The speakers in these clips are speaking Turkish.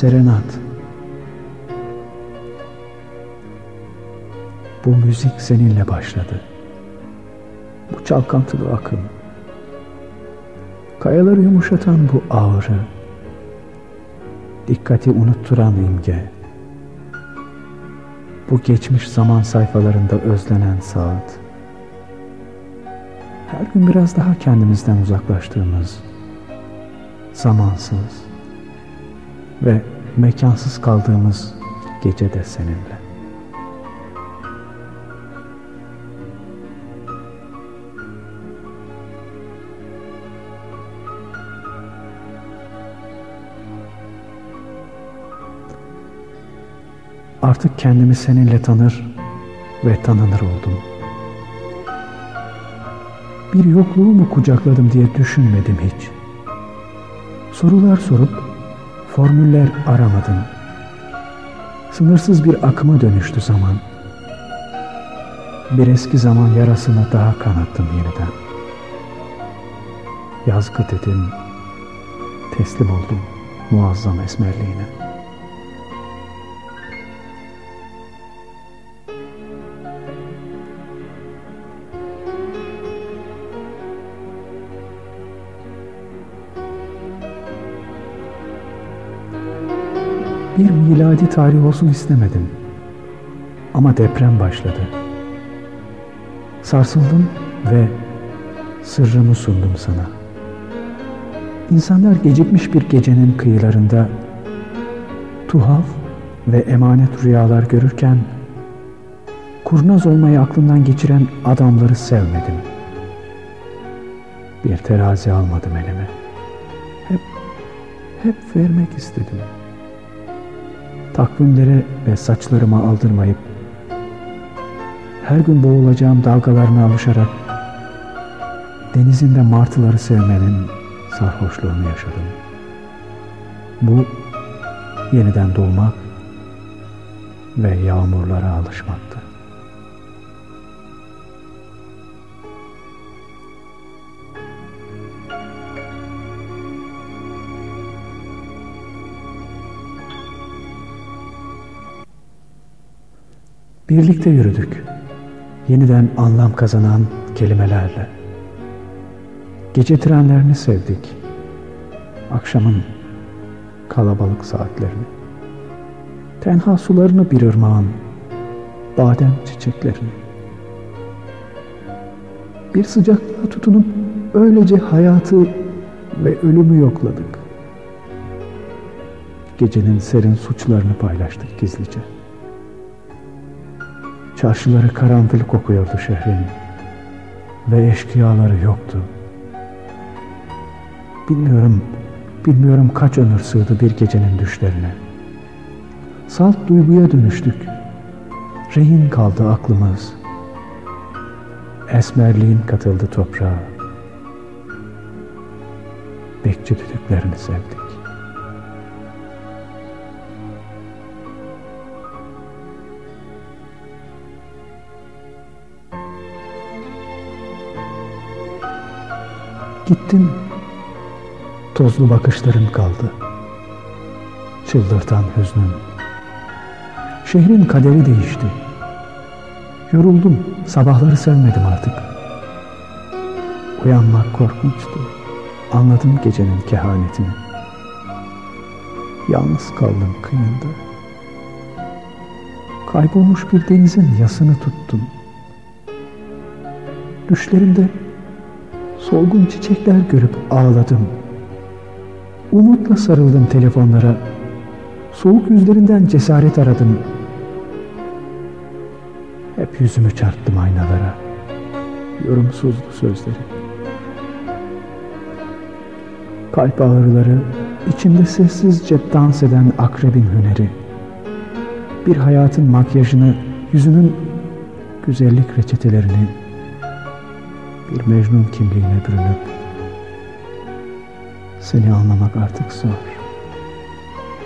serenat. Bu müzik seninle başladı. Bu çalkantılı akım. Kayaları yumuşatan bu ağrı. Dikkati unutturan imge. Bu geçmiş zaman sayfalarında özlenen saat. Her gün biraz daha kendimizden uzaklaştığımız, zamansız ve mekansız kaldığımız gece de seninle. Artık kendimi seninle tanır ve tanınır oldum. Bir yokluğu mu kucakladım diye düşünmedim hiç. Sorular sorup formüller aramadım. Sınırsız bir akıma dönüştü zaman. Bir eski zaman yarasını daha kanattım yeniden. Yazgı dedim, teslim oldum muazzam esmerliğine.'' Bir miladi tarih olsun istemedim. Ama deprem başladı. Sarsıldım ve sırrımı sundum sana. İnsanlar gecikmiş bir gecenin kıyılarında tuhaf ve emanet rüyalar görürken kurnaz olmayı aklından geçiren adamları sevmedim. Bir terazi almadım elime. Hep, hep vermek istedim.'' Takvimlere ve saçlarıma aldırmayıp her gün boğulacağım dalgalarına alışarak denizinde martıları sevmenin sarhoşluğunu yaşadım. Bu yeniden doğmak ve yağmurlara alışmaktı. Birlikte yürüdük. Yeniden anlam kazanan kelimelerle. Gece trenlerini sevdik. Akşamın kalabalık saatlerini. Tenha sularını bir ırmağın, badem çiçeklerini. Bir sıcaklığa tutunup öylece hayatı ve ölümü yokladık. Gecenin serin suçlarını paylaştık gizlice. Çarşıları karanfil kokuyordu şehrin ve eşkıyaları yoktu. Bilmiyorum, bilmiyorum kaç ömür sığdı bir gecenin düşlerine. Salt duyguya dönüştük. Rehin kaldı aklımız. Esmerliğin katıldı toprağa. Bekçi düdüklerini sevdik. Gittin, tozlu bakışların kaldı. Çıldırtan hüznün. Şehrin kaderi değişti. Yoruldum, sabahları sevmedim artık. Uyanmak korkunçtu. Anladım gecenin kehanetini. Yalnız kaldım kıyında. Kaybolmuş bir denizin yasını tuttum. Düşlerimde solgun çiçekler görüp ağladım. Umutla sarıldım telefonlara. Soğuk yüzlerinden cesaret aradım. Hep yüzümü çarptım aynalara. Yorumsuzdu sözleri. Kalp ağrıları, içimde sessizce dans eden akrebin hüneri. Bir hayatın makyajını, yüzünün güzellik reçetelerini bir Mecnun kimliğine bürünüp seni anlamak artık zor.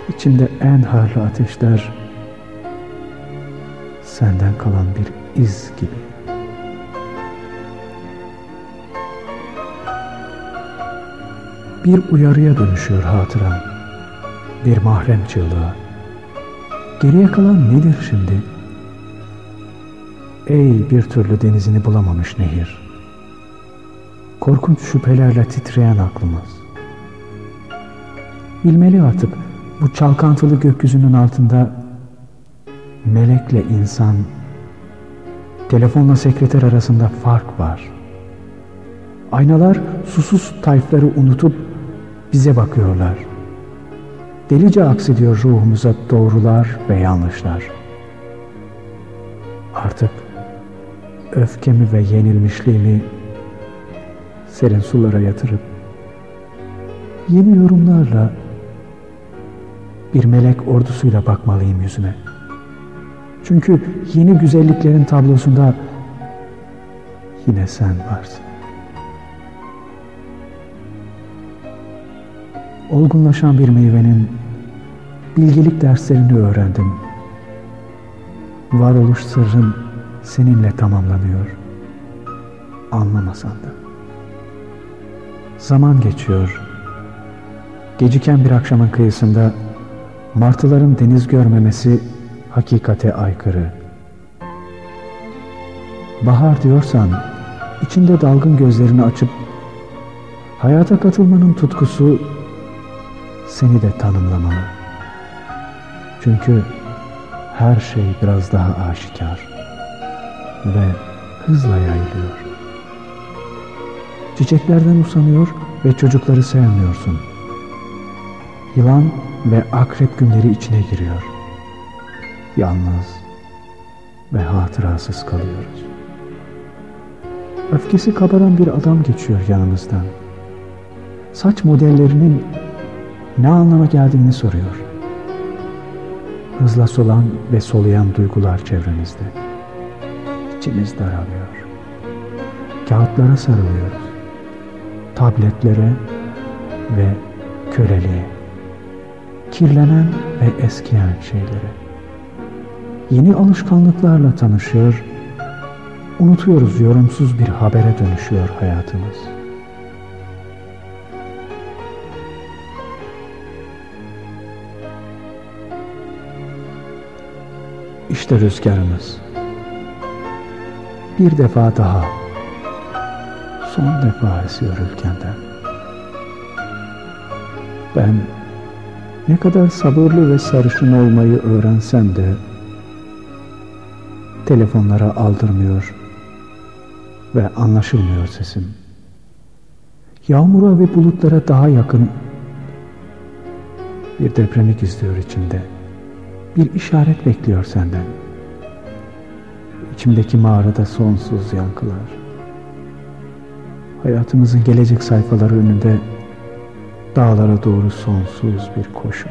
İçimde en harlı ateşler senden kalan bir iz gibi. Bir uyarıya dönüşüyor hatıram. bir mahrem çığlığı. Geriye kalan nedir şimdi? Ey bir türlü denizini bulamamış nehir. Korkunç şüphelerle titreyen aklımız. Bilmeli artık bu çalkantılı gökyüzünün altında melekle insan, telefonla sekreter arasında fark var. Aynalar susuz tayfları unutup bize bakıyorlar. Delice aksediyor ruhumuza doğrular ve yanlışlar. Artık öfkemi ve yenilmişliğimi serin sulara yatırıp yeni yorumlarla bir melek ordusuyla bakmalıyım yüzüme. Çünkü yeni güzelliklerin tablosunda yine sen varsın. Olgunlaşan bir meyvenin bilgelik derslerini öğrendim. Varoluş sırrın seninle tamamlanıyor. Anlamasan da. Zaman geçiyor. Geciken bir akşamın kıyısında martıların deniz görmemesi hakikate aykırı. Bahar diyorsan içinde dalgın gözlerini açıp hayata katılmanın tutkusu seni de tanımlamalı. Çünkü her şey biraz daha aşikar ve hızla yayılıyor. Çiçeklerden usanıyor ve çocukları sevmiyorsun. Yılan ve akrep günleri içine giriyor. Yalnız ve hatırasız kalıyoruz. Öfkesi kabaran bir adam geçiyor yanımızdan. Saç modellerinin ne anlama geldiğini soruyor. Hızla solan ve soluyan duygular çevremizde. İçimiz daralıyor. Kağıtlara sarılıyoruz. Tabletlere ve köleliğe. Kirlenen ve eskiyen şeylere. Yeni alışkanlıklarla tanışıyor, unutuyoruz yorumsuz bir habere dönüşüyor hayatımız.'' İşte rüzgarımız. Bir defa daha, son defa esiyor ülkenden. Ben ne kadar sabırlı ve sarışın olmayı öğrensem de telefonlara aldırmıyor ve anlaşılmıyor sesim. Yağmura ve bulutlara daha yakın bir depremi gizliyor içinde bir işaret bekliyor senden. İçimdeki mağarada sonsuz yankılar. Hayatımızın gelecek sayfaları önünde dağlara doğru sonsuz bir koşu.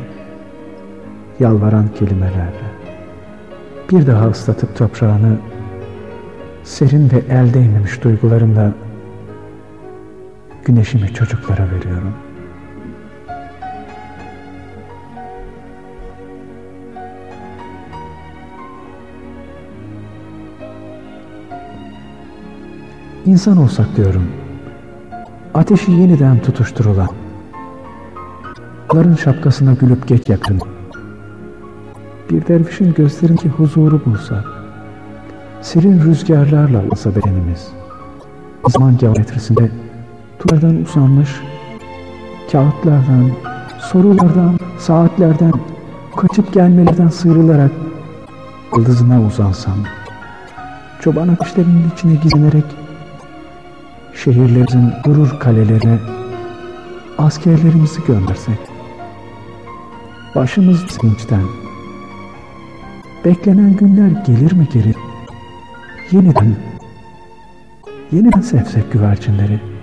Yalvaran kelimelerle. Bir daha ıslatıp toprağını serin ve el değmemiş duygularımla güneşimi çocuklara veriyorum.'' İnsan olsak diyorum. Ateşi yeniden tutuşturulan. Ların şapkasına gülüp geç yakın. Bir dervişin gözlerindeki huzuru bulsa. Serin rüzgarlarla ılsa bedenimiz. Zaman geometrisinde tutardan uzanmış, kağıtlardan, sorulardan, saatlerden, kaçıp gelmelerden sıyrılarak yıldızına uzansam, çoban akışlarının içine gizlenerek şehirlerimizin gurur kalelerine askerlerimizi göndersek, başımız sevinçten, beklenen günler gelir mi geri, yeniden, yeniden sevsek güvercinleri,